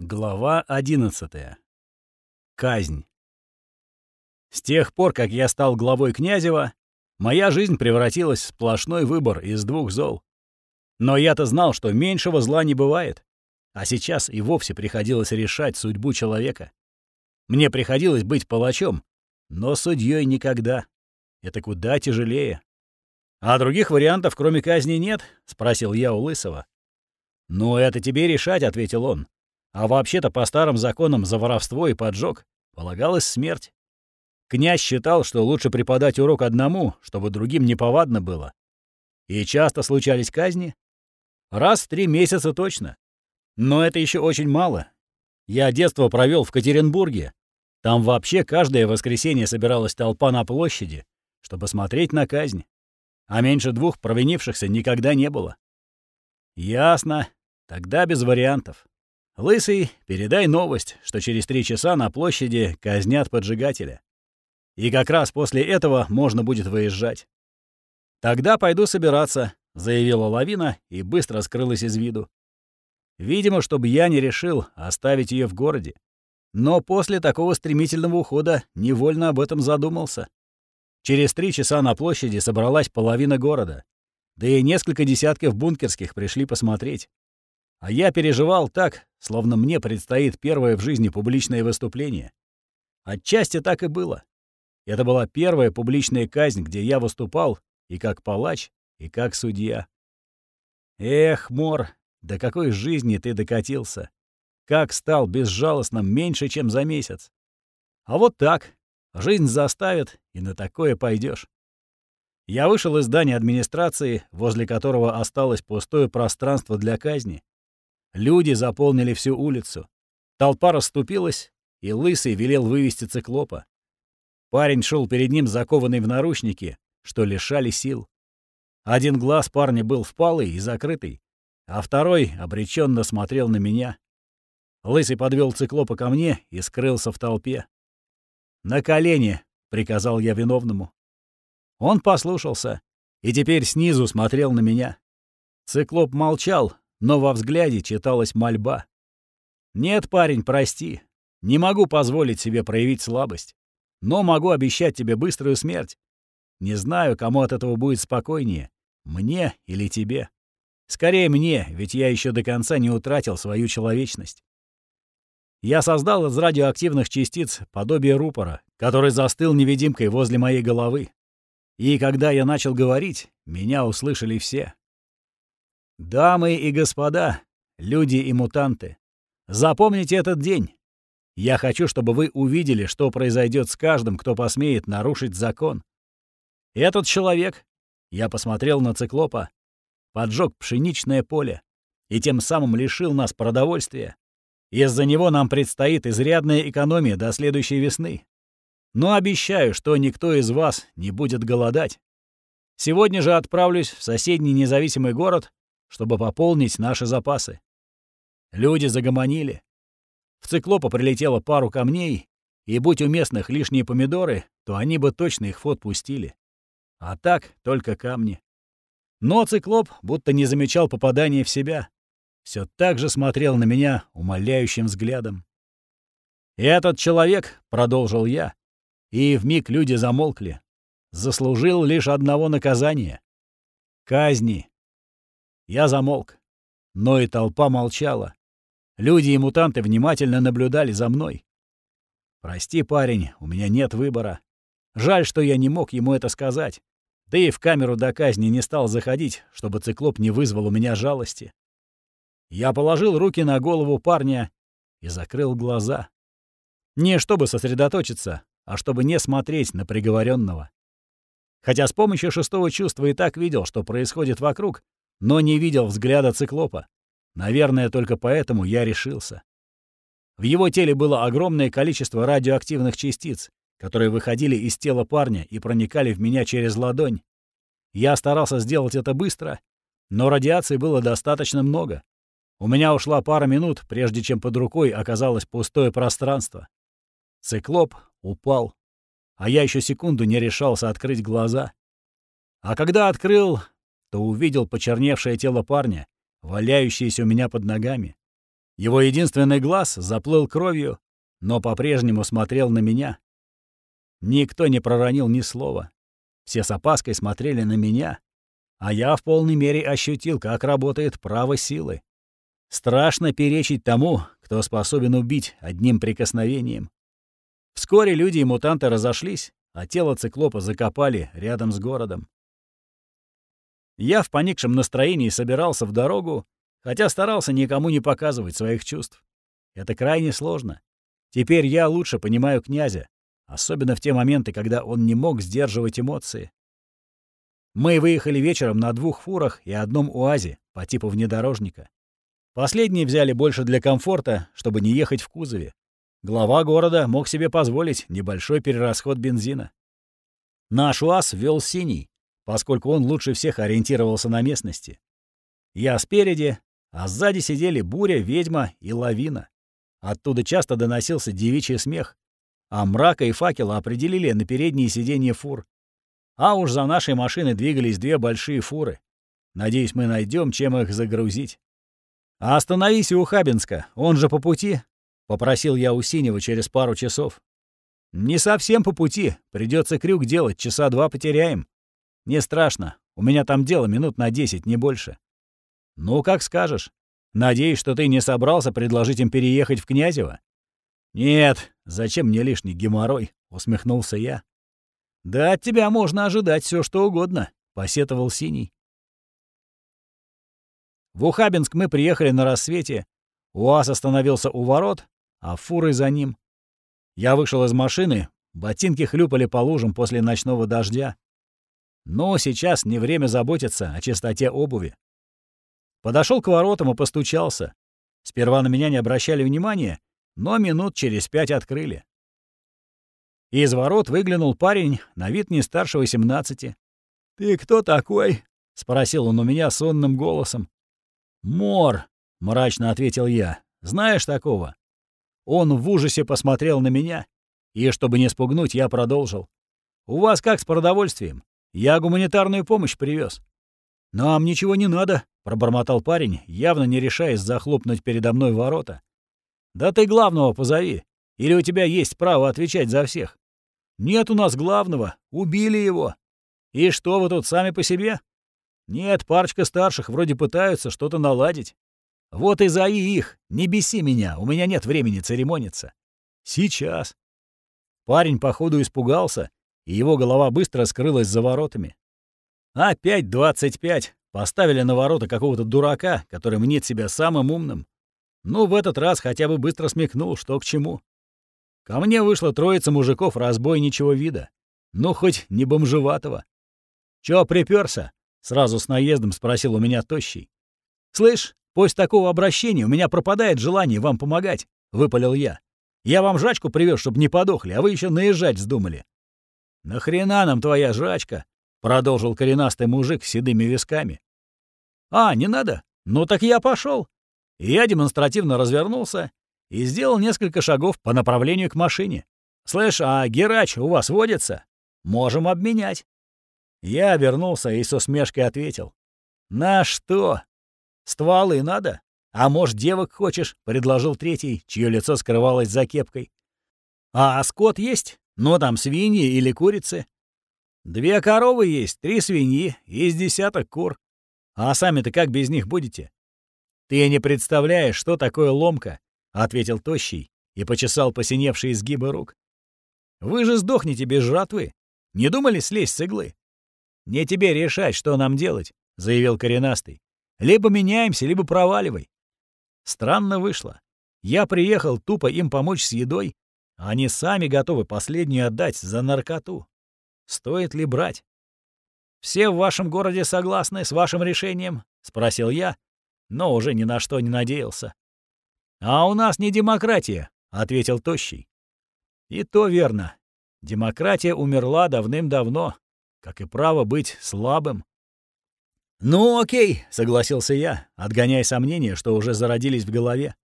Глава 11. Казнь. С тех пор, как я стал главой Князева, моя жизнь превратилась в сплошной выбор из двух зол. Но я-то знал, что меньшего зла не бывает. А сейчас и вовсе приходилось решать судьбу человека. Мне приходилось быть палачом, но судьей никогда. Это куда тяжелее. «А других вариантов, кроме казни, нет?» — спросил я у Лысого. «Ну, это тебе решать», — ответил он. А вообще-то по старым законам за воровство и поджог полагалась смерть. Князь считал, что лучше преподать урок одному, чтобы другим неповадно было. И часто случались казни. Раз в три месяца точно. Но это еще очень мало. Я детство провел в Катеринбурге. Там вообще каждое воскресенье собиралась толпа на площади, чтобы смотреть на казнь. А меньше двух провинившихся никогда не было. Ясно. Тогда без вариантов. «Лысый, передай новость, что через три часа на площади казнят поджигателя. И как раз после этого можно будет выезжать». «Тогда пойду собираться», — заявила лавина и быстро скрылась из виду. Видимо, чтобы я не решил оставить ее в городе. Но после такого стремительного ухода невольно об этом задумался. Через три часа на площади собралась половина города. Да и несколько десятков бункерских пришли посмотреть. А я переживал так, словно мне предстоит первое в жизни публичное выступление. Отчасти так и было. Это была первая публичная казнь, где я выступал и как палач, и как судья. Эх, Мор, до какой жизни ты докатился? Как стал безжалостным меньше, чем за месяц? А вот так. Жизнь заставит, и на такое пойдешь. Я вышел из здания администрации, возле которого осталось пустое пространство для казни, Люди заполнили всю улицу. Толпа расступилась, и Лысый велел вывести циклопа. Парень шел перед ним закованный в наручники, что лишали сил. Один глаз парня был впалый и закрытый, а второй обреченно смотрел на меня. Лысый подвел циклопа ко мне и скрылся в толпе. «На колени!» — приказал я виновному. Он послушался и теперь снизу смотрел на меня. Циклоп молчал, но во взгляде читалась мольба. «Нет, парень, прости. Не могу позволить себе проявить слабость. Но могу обещать тебе быструю смерть. Не знаю, кому от этого будет спокойнее, мне или тебе. Скорее мне, ведь я еще до конца не утратил свою человечность. Я создал из радиоактивных частиц подобие рупора, который застыл невидимкой возле моей головы. И когда я начал говорить, меня услышали все. Дамы и господа, люди и мутанты, запомните этот день. Я хочу, чтобы вы увидели, что произойдет с каждым, кто посмеет нарушить закон. Этот человек, я посмотрел на циклопа, поджег пшеничное поле и тем самым лишил нас продовольствия. Из-за него нам предстоит изрядная экономия до следующей весны. Но обещаю, что никто из вас не будет голодать. Сегодня же отправлюсь в соседний независимый город чтобы пополнить наши запасы. Люди загомонили. В циклопа прилетело пару камней, и будь у местных лишние помидоры, то они бы точно их в ход пустили. А так только камни. Но циклоп будто не замечал попадания в себя. Все так же смотрел на меня умоляющим взглядом. «Этот человек», — продолжил я, и вмиг люди замолкли, заслужил лишь одного наказания — казни. Я замолк. Но и толпа молчала. Люди и мутанты внимательно наблюдали за мной. «Прости, парень, у меня нет выбора. Жаль, что я не мог ему это сказать. Да и в камеру до казни не стал заходить, чтобы циклоп не вызвал у меня жалости. Я положил руки на голову парня и закрыл глаза. Не чтобы сосредоточиться, а чтобы не смотреть на приговоренного. Хотя с помощью шестого чувства и так видел, что происходит вокруг, но не видел взгляда циклопа. Наверное, только поэтому я решился. В его теле было огромное количество радиоактивных частиц, которые выходили из тела парня и проникали в меня через ладонь. Я старался сделать это быстро, но радиации было достаточно много. У меня ушла пара минут, прежде чем под рукой оказалось пустое пространство. Циклоп упал, а я еще секунду не решался открыть глаза. А когда открыл, то увидел почерневшее тело парня, валяющееся у меня под ногами. Его единственный глаз заплыл кровью, но по-прежнему смотрел на меня. Никто не проронил ни слова. Все с опаской смотрели на меня, а я в полной мере ощутил, как работает право силы. Страшно перечить тому, кто способен убить одним прикосновением. Вскоре люди и мутанты разошлись, а тело циклопа закопали рядом с городом. Я в поникшем настроении собирался в дорогу, хотя старался никому не показывать своих чувств. Это крайне сложно. Теперь я лучше понимаю князя, особенно в те моменты, когда он не мог сдерживать эмоции. Мы выехали вечером на двух фурах и одном УАЗе по типу внедорожника. Последние взяли больше для комфорта, чтобы не ехать в кузове. Глава города мог себе позволить небольшой перерасход бензина. Наш УАЗ вел синий, поскольку он лучше всех ориентировался на местности. Я спереди, а сзади сидели буря, ведьма и лавина. Оттуда часто доносился девичий смех, а мрака и факела определили на передние сиденья фур. А уж за нашей машиной двигались две большие фуры. Надеюсь, мы найдем, чем их загрузить. «А остановись у Хабинска, он же по пути», — попросил я у Синего через пару часов. «Не совсем по пути, придется крюк делать, часа два потеряем. Не страшно, у меня там дело минут на десять, не больше». «Ну, как скажешь. Надеюсь, что ты не собрался предложить им переехать в Князево?» «Нет, зачем мне лишний геморрой?» — усмехнулся я. «Да от тебя можно ожидать все, что угодно», — посетовал Синий. В Ухабинск мы приехали на рассвете. УАЗ остановился у ворот, а фуры за ним. Я вышел из машины, ботинки хлюпали по лужам после ночного дождя. Но сейчас не время заботиться о чистоте обуви. Подошел к воротам и постучался. Сперва на меня не обращали внимания, но минут через пять открыли. Из ворот выглянул парень, на вид не старше 18. «Ты кто такой?» — спросил он у меня сонным голосом. «Мор», — мрачно ответил я. «Знаешь такого?» Он в ужасе посмотрел на меня, и, чтобы не спугнуть, я продолжил. «У вас как с продовольствием? Я гуманитарную помощь привез. «Нам ничего не надо», — пробормотал парень, явно не решаясь захлопнуть передо мной ворота. «Да ты главного позови. Или у тебя есть право отвечать за всех?» «Нет у нас главного. Убили его. И что, вы тут сами по себе?» «Нет, парочка старших вроде пытаются что-то наладить. Вот и заи их. Не беси меня, у меня нет времени церемониться». «Сейчас». Парень, походу, испугался, и его голова быстро скрылась за воротами. «Опять двадцать пять. Поставили на ворота какого-то дурака, который мнит себя самым умным. Ну, в этот раз хотя бы быстро смекнул, что к чему. Ко мне вышло троица мужиков разбойничего вида. Ну, хоть не бомжеватого. «Чё припёрся?» — сразу с наездом спросил у меня Тощий. «Слышь, после такого обращения у меня пропадает желание вам помогать», — выпалил я. «Я вам жачку привез, чтобы не подохли, а вы еще наезжать вздумали». «Нахрена нам твоя жачка?» — продолжил коренастый мужик с седыми висками. «А, не надо? Ну так я пошел. Я демонстративно развернулся и сделал несколько шагов по направлению к машине. «Слышь, а герач у вас водится? Можем обменять». Я обернулся и с усмешкой ответил. «На что? Стволы надо? А может, девок хочешь?» — предложил третий, чье лицо скрывалось за кепкой. «А скот есть? Ну, там свиньи или курицы?» «Две коровы есть, три свиньи с десяток кур. А сами-то как без них будете?» «Ты не представляешь, что такое ломка», — ответил Тощий и почесал посиневшие изгибы рук. «Вы же сдохнете без жатвы. Не думали слезть с иглы?» «Не тебе решать, что нам делать», — заявил коренастый. «Либо меняемся, либо проваливай». Странно вышло. Я приехал тупо им помочь с едой, они сами готовы последнюю отдать за наркоту. Стоит ли брать? «Все в вашем городе согласны с вашим решением?» — спросил я, но уже ни на что не надеялся. «А у нас не демократия», — ответил Тощий. «И то верно. Демократия умерла давным-давно, как и право быть слабым». «Ну, окей», — согласился я, отгоняя сомнения, что уже зародились в голове.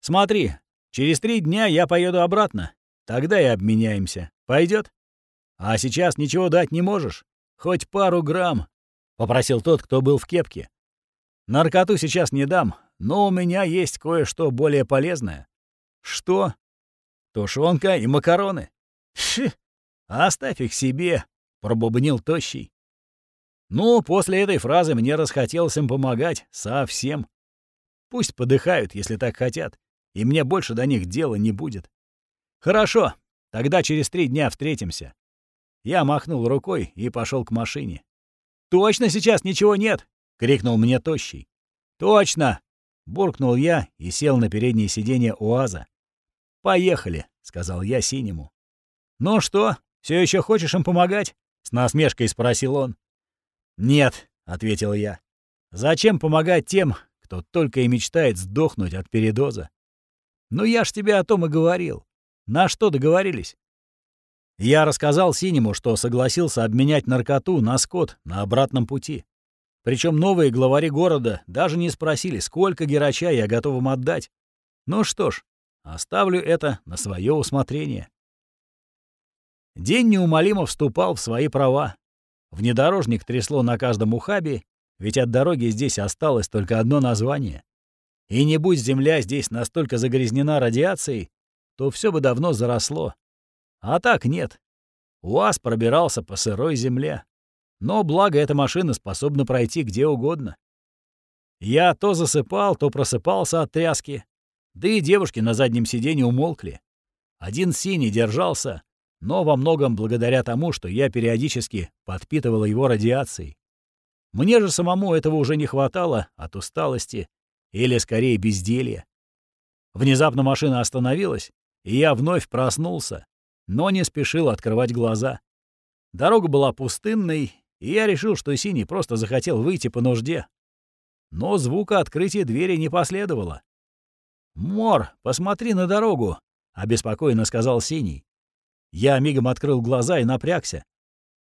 «Смотри, через три дня я поеду обратно. Тогда и обменяемся. Пойдет? А сейчас ничего дать не можешь? Хоть пару грамм», — попросил тот, кто был в кепке. «Наркоту сейчас не дам, но у меня есть кое-что более полезное». «Что?» «Тушенка и макароны». «Ши, оставь их себе», — пробубнил Тощий. Ну, после этой фразы мне расхотелось им помогать совсем. Пусть подыхают, если так хотят, и мне больше до них дела не будет. Хорошо, тогда через три дня встретимся. Я махнул рукой и пошел к машине. «Точно сейчас ничего нет!» — крикнул мне Тощий. «Точно!» — буркнул я и сел на переднее сиденье УАЗа. «Поехали!» — сказал я Синему. «Ну что, все еще хочешь им помогать?» — с насмешкой спросил он. «Нет», — ответил я. «Зачем помогать тем, кто только и мечтает сдохнуть от передоза? Ну я ж тебе о том и говорил. На что договорились?» Я рассказал Синему, что согласился обменять наркоту на скот на обратном пути. Причем новые главари города даже не спросили, сколько герача я готов им отдать. Ну что ж, оставлю это на свое усмотрение. День неумолимо вступал в свои права. Внедорожник трясло на каждом ухабе, ведь от дороги здесь осталось только одно название. И не будь земля здесь настолько загрязнена радиацией, то все бы давно заросло. А так нет. УАЗ пробирался по сырой земле. Но благо эта машина способна пройти где угодно. Я то засыпал, то просыпался от тряски. Да и девушки на заднем сиденье умолкли. Один синий держался, но во многом благодаря тому, что я периодически подпитывала его радиацией. Мне же самому этого уже не хватало от усталости или, скорее, безделья. Внезапно машина остановилась, и я вновь проснулся, но не спешил открывать глаза. Дорога была пустынной, и я решил, что Синий просто захотел выйти по нужде. Но звука открытия двери не последовало. «Мор, посмотри на дорогу», — обеспокоенно сказал Синий. Я мигом открыл глаза и напрягся.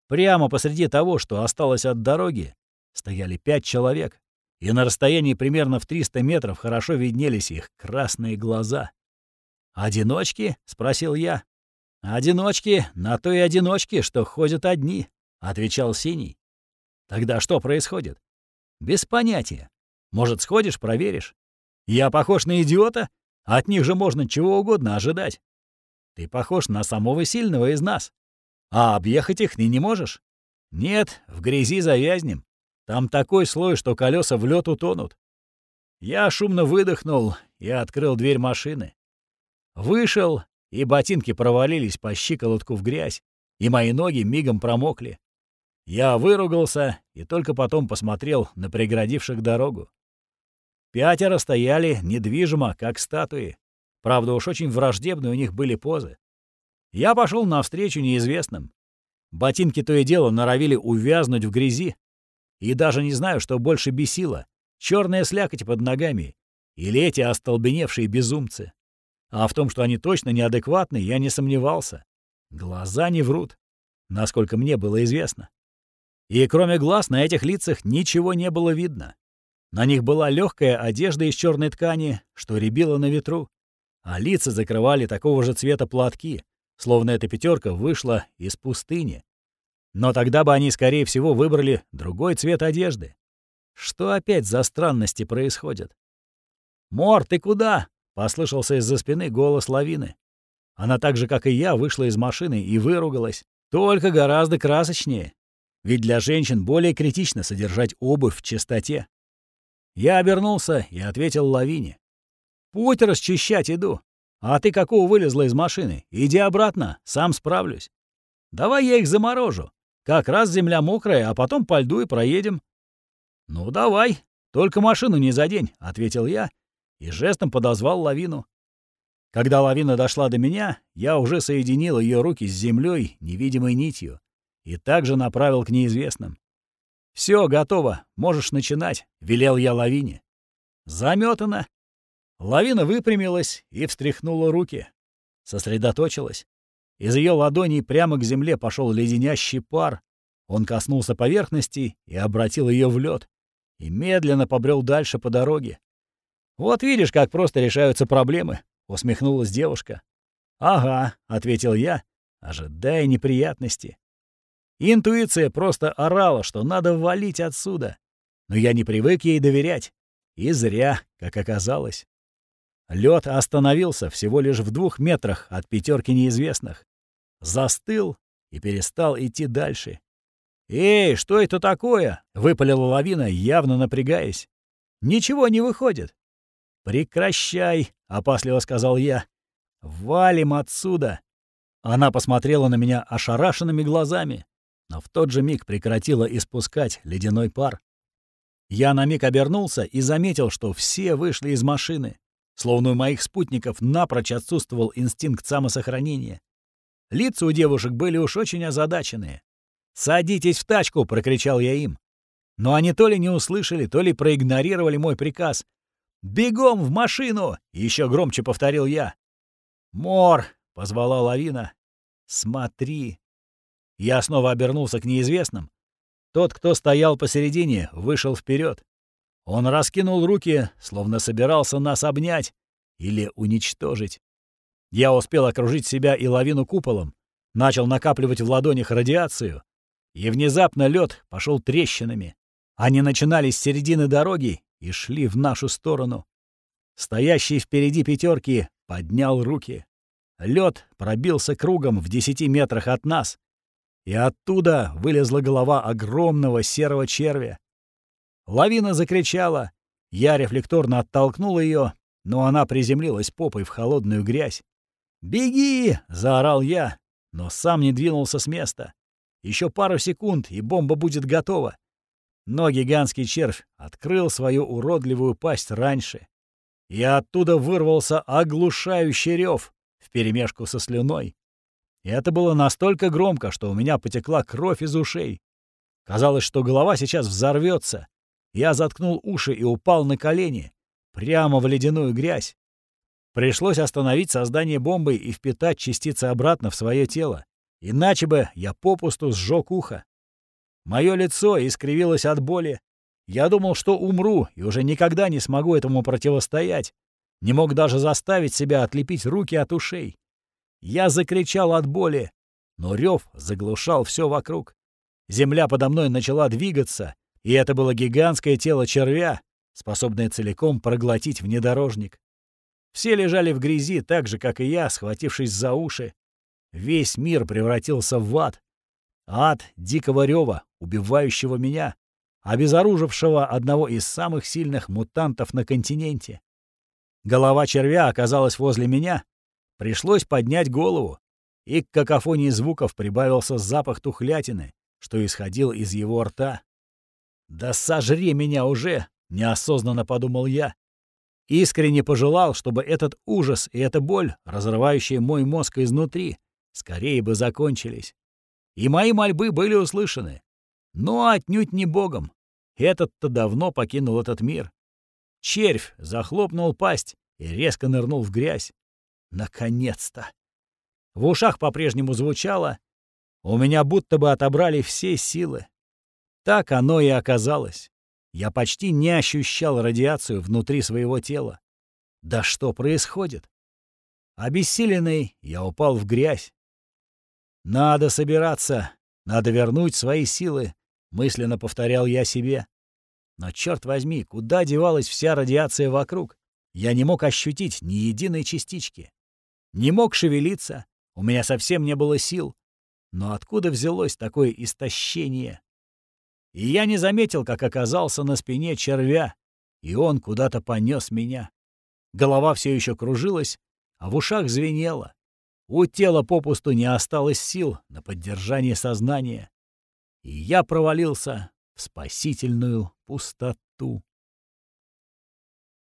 Прямо посреди того, что осталось от дороги, стояли пять человек, и на расстоянии примерно в 300 метров хорошо виднелись их красные глаза. «Одиночки?» — спросил я. «Одиночки на то и одиночки, что ходят одни», — отвечал Синий. «Тогда что происходит?» «Без понятия. Может, сходишь, проверишь? Я похож на идиота? От них же можно чего угодно ожидать. Ты похож на самого сильного из нас. А объехать их ты не можешь? Нет, в грязи завязнем. Там такой слой, что колеса в лед утонут. Я шумно выдохнул и открыл дверь машины. Вышел, и ботинки провалились по щиколотку в грязь, и мои ноги мигом промокли. Я выругался и только потом посмотрел на преградивших дорогу. Пятеро стояли недвижимо, как статуи. Правда, уж очень враждебные у них были позы. Я пошел навстречу неизвестным. Ботинки то и дело норовили увязнуть в грязи. И даже не знаю, что больше бесило — черная слякоть под ногами или эти остолбеневшие безумцы. А в том, что они точно неадекватны, я не сомневался. Глаза не врут, насколько мне было известно. И кроме глаз на этих лицах ничего не было видно. На них была легкая одежда из черной ткани, что рябило на ветру а лица закрывали такого же цвета платки, словно эта пятерка вышла из пустыни. Но тогда бы они, скорее всего, выбрали другой цвет одежды. Что опять за странности происходят? «Мор, ты куда?» — послышался из-за спины голос лавины. Она так же, как и я, вышла из машины и выругалась, только гораздо красочнее. Ведь для женщин более критично содержать обувь в чистоте. Я обернулся и ответил лавине. Путь расчищать иду. А ты какого вылезла из машины? Иди обратно, сам справлюсь. Давай я их заморожу. Как раз земля мокрая, а потом по льду и проедем. Ну, давай. Только машину не задень, — ответил я и жестом подозвал лавину. Когда лавина дошла до меня, я уже соединил ее руки с землей невидимой нитью и также направил к неизвестным. Все готово, можешь начинать, — велел я лавине. Заметано, Лавина выпрямилась и встряхнула руки. Сосредоточилась. Из ее ладоней прямо к земле пошел леденящий пар. Он коснулся поверхности и обратил ее в лед. И медленно побрел дальше по дороге. «Вот видишь, как просто решаются проблемы», — усмехнулась девушка. «Ага», — ответил я, ожидая неприятности. Интуиция просто орала, что надо валить отсюда. Но я не привык ей доверять И зря, как оказалось. Лед остановился всего лишь в двух метрах от пятерки неизвестных. Застыл и перестал идти дальше. «Эй, что это такое?» — выпалила лавина, явно напрягаясь. «Ничего не выходит». «Прекращай», — опасливо сказал я. «Валим отсюда». Она посмотрела на меня ошарашенными глазами, но в тот же миг прекратила испускать ледяной пар. Я на миг обернулся и заметил, что все вышли из машины. Словно у моих спутников напрочь отсутствовал инстинкт самосохранения. Лица у девушек были уж очень озадаченные. «Садитесь в тачку!» — прокричал я им. Но они то ли не услышали, то ли проигнорировали мой приказ. «Бегом в машину!» — еще громче повторил я. «Мор!» — позвала лавина. «Смотри!» Я снова обернулся к неизвестным. Тот, кто стоял посередине, вышел вперед. Он раскинул руки, словно собирался нас обнять или уничтожить. Я успел окружить себя и лавину куполом, начал накапливать в ладонях радиацию, и внезапно лед пошел трещинами. Они начинались с середины дороги и шли в нашу сторону. Стоящий впереди пятерки поднял руки. Лед пробился кругом в десяти метрах от нас, и оттуда вылезла голова огромного серого червя. Лавина закричала. Я рефлекторно оттолкнул ее, но она приземлилась попой в холодную грязь. «Беги!» — заорал я, но сам не двинулся с места. Еще пару секунд, и бомба будет готова. Но гигантский червь открыл свою уродливую пасть раньше. И оттуда вырвался оглушающий рев вперемешку со слюной. И это было настолько громко, что у меня потекла кровь из ушей. Казалось, что голова сейчас взорвется. Я заткнул уши и упал на колени, прямо в ледяную грязь. Пришлось остановить создание бомбы и впитать частицы обратно в свое тело. Иначе бы я попусту сжег ухо. Мое лицо искривилось от боли. Я думал, что умру и уже никогда не смогу этому противостоять. Не мог даже заставить себя отлепить руки от ушей. Я закричал от боли, но рев заглушал все вокруг. Земля подо мной начала двигаться, и это было гигантское тело червя, способное целиком проглотить внедорожник. Все лежали в грязи так же, как и я, схватившись за уши. Весь мир превратился в ад. Ад дикого рева, убивающего меня, обезоружившего одного из самых сильных мутантов на континенте. Голова червя оказалась возле меня, Пришлось поднять голову, и к какофонии звуков прибавился запах тухлятины, что исходил из его рта. «Да сожри меня уже!» — неосознанно подумал я. Искренне пожелал, чтобы этот ужас и эта боль, разрывающие мой мозг изнутри, скорее бы закончились. И мои мольбы были услышаны. Но отнюдь не богом. Этот-то давно покинул этот мир. Червь захлопнул пасть и резко нырнул в грязь. Наконец-то! В ушах по-прежнему звучало. У меня будто бы отобрали все силы. Так оно и оказалось. Я почти не ощущал радиацию внутри своего тела. Да что происходит? Обессиленный, я упал в грязь. «Надо собираться, надо вернуть свои силы», — мысленно повторял я себе. Но, черт возьми, куда девалась вся радиация вокруг? Я не мог ощутить ни единой частички. Не мог шевелиться, у меня совсем не было сил. Но откуда взялось такое истощение? И я не заметил, как оказался на спине червя, и он куда-то понес меня. Голова все еще кружилась, а в ушах звенело. У тела попусту не осталось сил на поддержание сознания. И я провалился в спасительную пустоту.